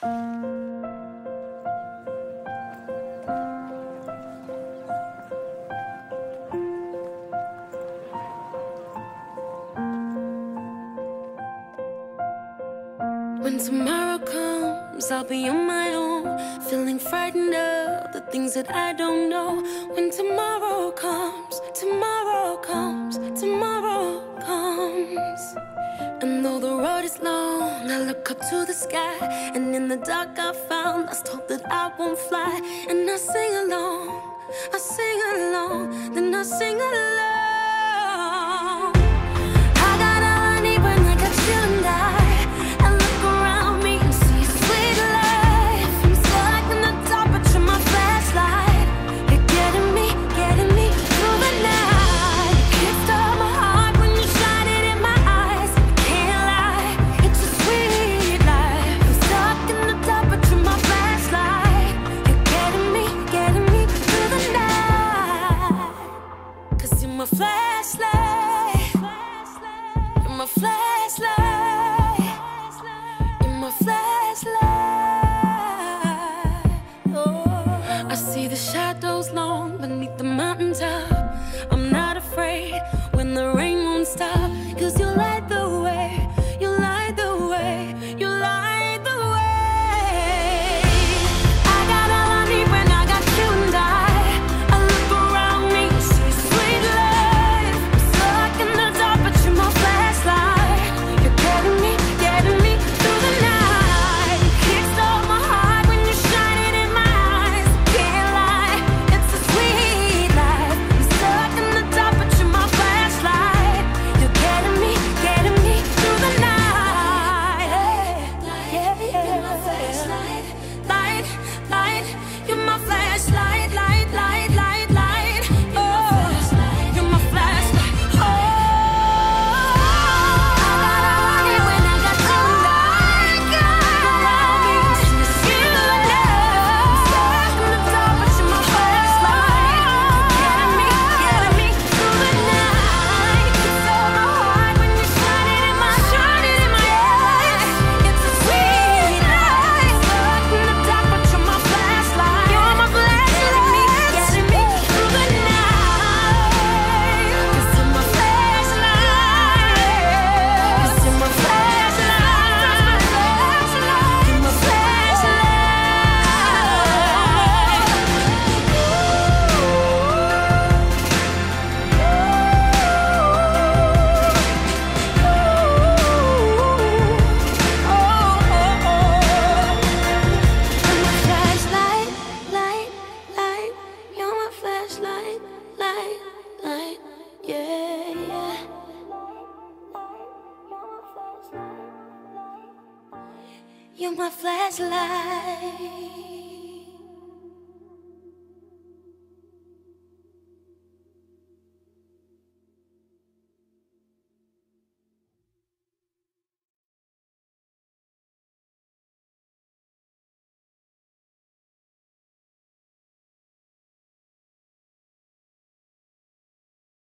When tomorrow comes, I'll be on my own, feeling frightened of the things that I don't know. When tomorrow comes, tomorrow. I look up to the sky, and in the dark I found I told that I won't fly. And I sing along, I sing along, then I sing along. beneath the mountaintop. Slide. You're my flashlight.